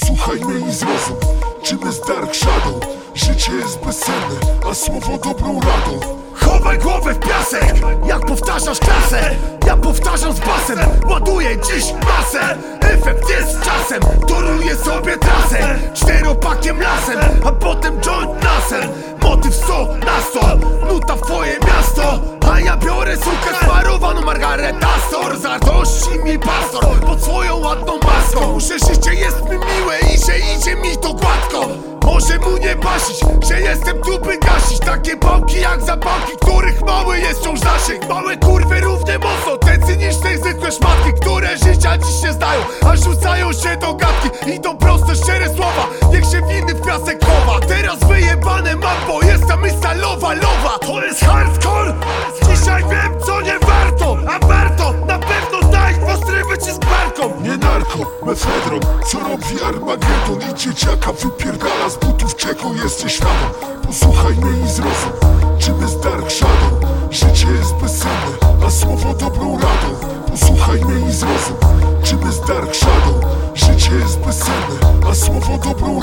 Posłuchaj mnie i zrozum, czym jest Dark Shadow Życie jest bezsenne, a słowo dobrą radą. Chowaj głowę w piasek, jak powtarzasz klasę. Ja powtarzam z basem, ładuję dziś masę. Efekt jest czasem, toruję sobie trasę. Czteropakiem lasem, a potem joint nasem Motyw 100 na 100, nuta w twoje miasto. A ja biorę sukę sparowaną Margaret Astor Zazdrości mi pastor, pod swoją ładną Czemu nie że jestem tu by gasić. Takie pałki jak zapałki, których mały jest wciąż zasięg. Małe kurwy równie mocno, te cyniczne zwykłe szmatki Które życia dziś się zdają, a rzucają się do gadki. I proste, szczere słowa, niech się winy w piasek chowa Teraz wyjebane mam, bo mefedron Co robi Armagedon? I dzieciaka wypierdala z butów czego jesteś świadom? Posłuchaj mnie i zrozum, czym jest Dark Shadow? Życie jest bezcenne, a słowo dobrą radą. Posłuchaj mnie i zrozum, czym jest Dark Shadow? Życie jest bezcenne, a słowo dobrą radą